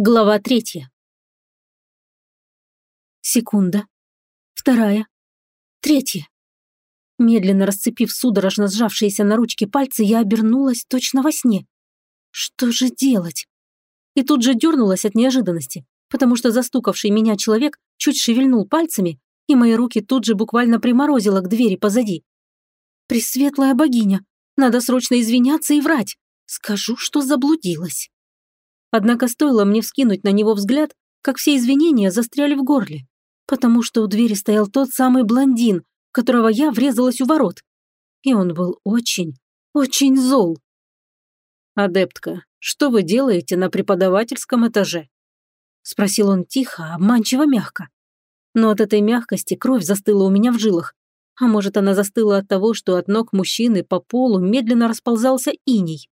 Глава третья. Секунда. Вторая. Третья. Медленно расцепив судорожно сжавшиеся на ручке пальцы, я обернулась точно во сне. Что же делать? И тут же дернулась от неожиданности, потому что застукавший меня человек чуть шевельнул пальцами, и мои руки тут же буквально приморозило к двери позади. Пресветлая богиня, надо срочно извиняться и врать. Скажу, что заблудилась. Однако стоило мне вскинуть на него взгляд, как все извинения застряли в горле, потому что у двери стоял тот самый блондин, которого я врезалась у ворот. И он был очень, очень зол. «Адептка, что вы делаете на преподавательском этаже?» Спросил он тихо, обманчиво мягко. Но от этой мягкости кровь застыла у меня в жилах. А может, она застыла от того, что от ног мужчины по полу медленно расползался иней.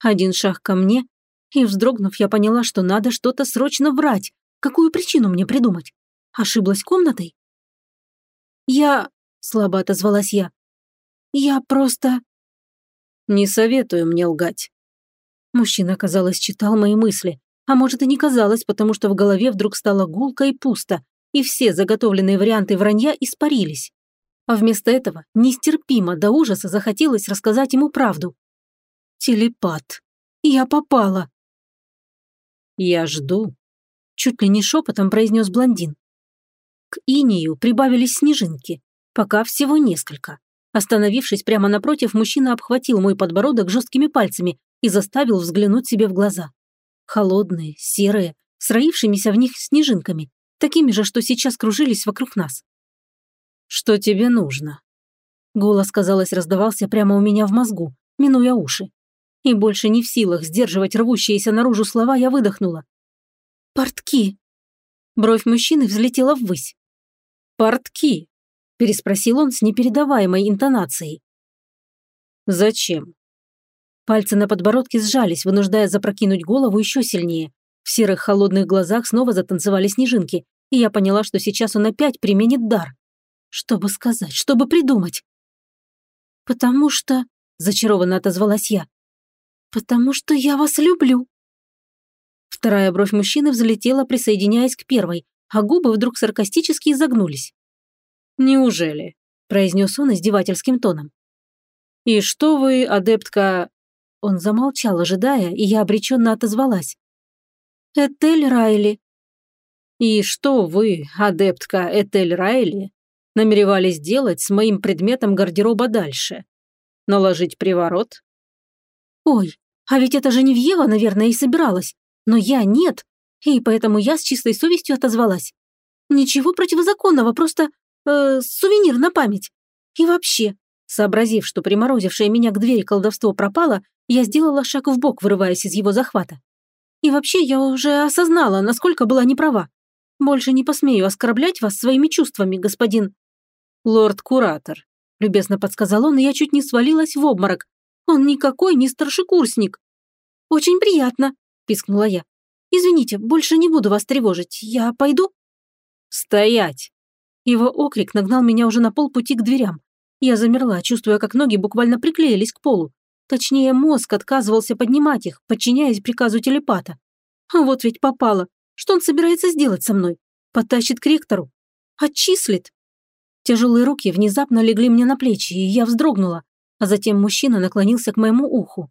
Один шаг ко мне, и, вздрогнув, я поняла, что надо что-то срочно врать. Какую причину мне придумать? Ошиблась комнатой? «Я...» — слабо отозвалась я. «Я просто...» «Не советую мне лгать». Мужчина, казалось, читал мои мысли. А может, и не казалось, потому что в голове вдруг стало гулко и пусто, и все заготовленные варианты вранья испарились. А вместо этого нестерпимо до ужаса захотелось рассказать ему правду. Телепат. Я попала. «Я жду», – чуть ли не шепотом произнес блондин. К инию прибавились снежинки, пока всего несколько. Остановившись прямо напротив, мужчина обхватил мой подбородок жесткими пальцами и заставил взглянуть себе в глаза. Холодные, серые, с роившимися в них снежинками, такими же, что сейчас кружились вокруг нас. «Что тебе нужно?» Голос, казалось, раздавался прямо у меня в мозгу, минуя уши. И больше не в силах сдерживать рвущиеся наружу слова, я выдохнула. «Портки!» Бровь мужчины взлетела ввысь. «Портки?» – переспросил он с непередаваемой интонацией. «Зачем?» Пальцы на подбородке сжались, вынуждая запрокинуть голову еще сильнее. В серых холодных глазах снова затанцевали снежинки, и я поняла, что сейчас он опять применит дар. Чтобы сказать, чтобы придумать. «Потому что...» – зачарованно отозвалась я. «Потому что я вас люблю». Вторая бровь мужчины взлетела, присоединяясь к первой, а губы вдруг саркастически изогнулись. «Неужели?» – произнес он издевательским тоном. «И что вы, адептка...» Он замолчал, ожидая, и я обреченно отозвалась. «Этель Райли». «И что вы, адептка Этель Райли, намеревались делать с моим предметом гардероба дальше? Наложить приворот?» Ой, а ведь это Женевьева, наверное, и собиралась. Но я нет, и поэтому я с чистой совестью отозвалась. Ничего противозаконного, просто э, сувенир на память. И вообще, сообразив, что приморозившее меня к двери колдовство пропало, я сделала шаг в бок, вырываясь из его захвата. И вообще, я уже осознала, насколько была неправа. Больше не посмею оскорблять вас своими чувствами, господин... Лорд-куратор, любезно подсказал он, и я чуть не свалилась в обморок, он никакой не старшекурсник». «Очень приятно», – пискнула я. «Извините, больше не буду вас тревожить. Я пойду?» «Стоять!» Его окрик нагнал меня уже на полпути к дверям. Я замерла, чувствуя, как ноги буквально приклеились к полу. Точнее, мозг отказывался поднимать их, подчиняясь приказу телепата. А вот ведь попало. Что он собирается сделать со мной? Потащит к ректору? Отчислит? Тяжелые руки внезапно легли мне на плечи, и я вздрогнула а затем мужчина наклонился к моему уху.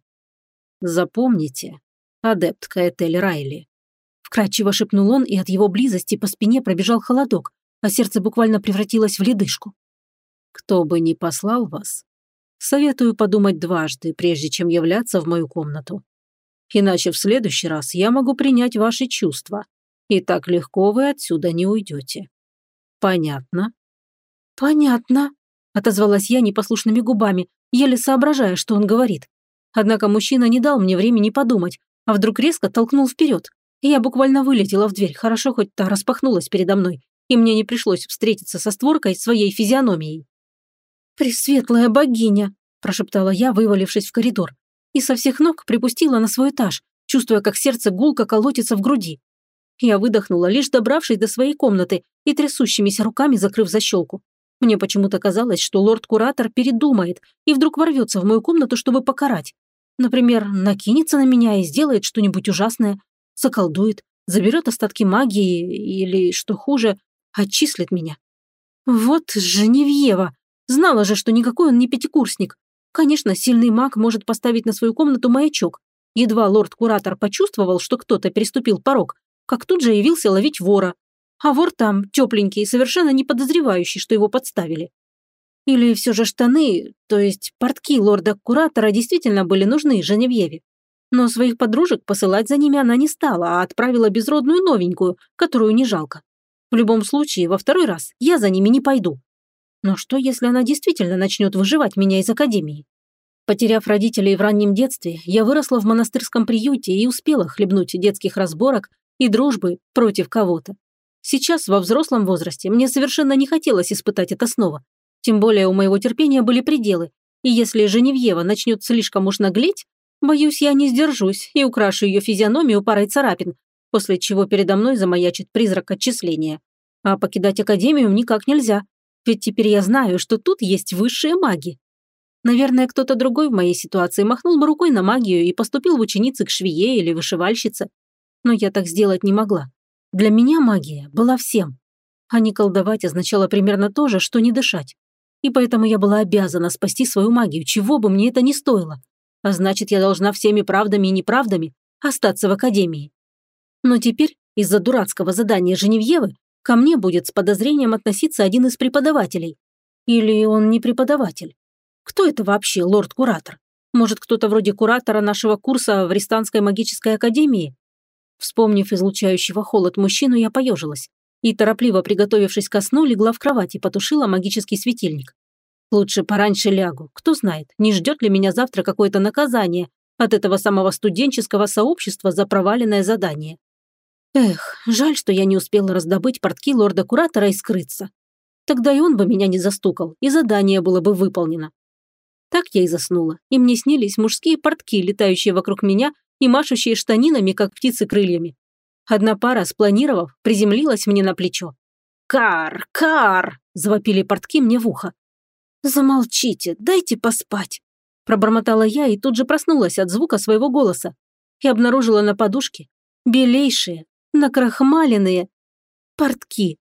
«Запомните, адептка Этель Райли». Вкратчиво шепнул он, и от его близости по спине пробежал холодок, а сердце буквально превратилось в ледышку. «Кто бы ни послал вас, советую подумать дважды, прежде чем являться в мою комнату. Иначе в следующий раз я могу принять ваши чувства, и так легко вы отсюда не уйдете. Понятно?» «Понятно», – отозвалась я непослушными губами, еле соображая, что он говорит. Однако мужчина не дал мне времени подумать, а вдруг резко толкнул вперед. И я буквально вылетела в дверь, хорошо хоть та распахнулась передо мной, и мне не пришлось встретиться со створкой своей физиономией. «Пресветлая богиня!» – прошептала я, вывалившись в коридор, и со всех ног припустила на свой этаж, чувствуя, как сердце гулко колотится в груди. Я выдохнула, лишь добравшись до своей комнаты и трясущимися руками закрыв защелку. Мне почему-то казалось, что лорд-куратор передумает и вдруг ворвется в мою комнату, чтобы покарать. Например, накинется на меня и сделает что-нибудь ужасное. заколдует, заберет остатки магии или, что хуже, отчислит меня. Вот Женевьева. Знала же, что никакой он не пятикурсник. Конечно, сильный маг может поставить на свою комнату маячок. Едва лорд-куратор почувствовал, что кто-то переступил порог, как тут же явился ловить вора. А вор там тепленький, совершенно не подозревающий, что его подставили. Или все же штаны, то есть портки лорда-куратора действительно были нужны Женевьеве. Но своих подружек посылать за ними она не стала, а отправила безродную новенькую, которую не жалко. В любом случае, во второй раз я за ними не пойду. Но что, если она действительно начнет выживать меня из академии? Потеряв родителей в раннем детстве, я выросла в монастырском приюте и успела хлебнуть детских разборок и дружбы против кого-то. Сейчас, во взрослом возрасте, мне совершенно не хотелось испытать это снова. Тем более у моего терпения были пределы, и если Женевьева начнет слишком уж наглеть, боюсь, я не сдержусь и украшу ее физиономию парой царапин, после чего передо мной замаячит призрак отчисления. А покидать академию никак нельзя, ведь теперь я знаю, что тут есть высшие маги. Наверное, кто-то другой в моей ситуации махнул бы рукой на магию и поступил в ученицы к швее или вышивальщице. Но я так сделать не могла. Для меня магия была всем. А не колдовать означало примерно то же, что не дышать. И поэтому я была обязана спасти свою магию, чего бы мне это ни стоило. А значит, я должна всеми правдами и неправдами остаться в академии. Но теперь, из-за дурацкого задания Женевьевы, ко мне будет с подозрением относиться один из преподавателей. Или он не преподаватель? Кто это вообще лорд-куратор? Может, кто-то вроде куратора нашего курса в Ристанской магической академии? Вспомнив излучающего холод мужчину, я поежилась и, торопливо приготовившись ко сну, легла в кровать и потушила магический светильник. Лучше пораньше лягу. Кто знает, не ждет ли меня завтра какое-то наказание от этого самого студенческого сообщества за проваленное задание. Эх, жаль, что я не успела раздобыть портки лорда-куратора и скрыться. Тогда и он бы меня не застукал, и задание было бы выполнено. Так я и заснула, и мне снились мужские портки, летающие вокруг меня и машущие штанинами, как птицы крыльями. Одна пара, спланировав, приземлилась мне на плечо. «Кар! Кар!» – завопили портки мне в ухо. «Замолчите, дайте поспать!» Пробормотала я и тут же проснулась от звука своего голоса и обнаружила на подушке белейшие, накрахмаленные портки.